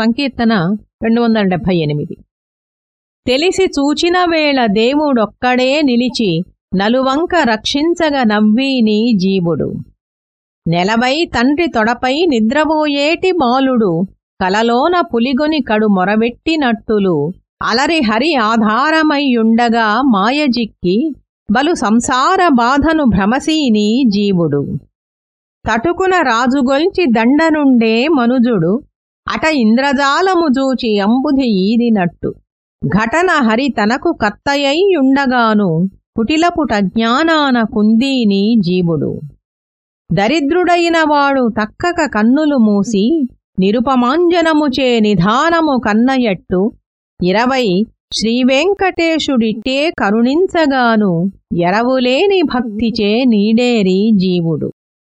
సంకీర్తన రెండు వందల డెబ్భై ఎనిమిది. తెలిసి చూచిన వేళ దేవుడొక్కడే నిలిచి నలువంక రక్షించగ నవ్వీని జీవుడు. నెలవై తండ్రి తొడపై నిద్రబోయేటి బాలుడు కలలోన పులిగొని కడు మొరబెట్టినట్టులు అలరి హరి ఆధారమయ్యుండగా మాయజిక్కి బలు సంసార బాధను భ్రమసీని జీవుడు. తటుకున రాజుగొల్చి దండనుండే మనుజుడు అట ఇంద్రజాలము జూచి అంబుధి ఈదినట్టు. ఘటన హరి తనకు కత్తయ్యుండగాను కుటిలపుట జ్ఞానాన కుందీని జీవుడు. దరిద్రుడైనవాడు తక్కక కన్నులు మూసి నిరుపమాంజనముచే నిధానము కన్నయట్టు ఇరవై శ్రీవెంకటేశుడిట్టే కరుణించగాను ఎరవులేని భక్తిచే నీడేరి జీవుడు.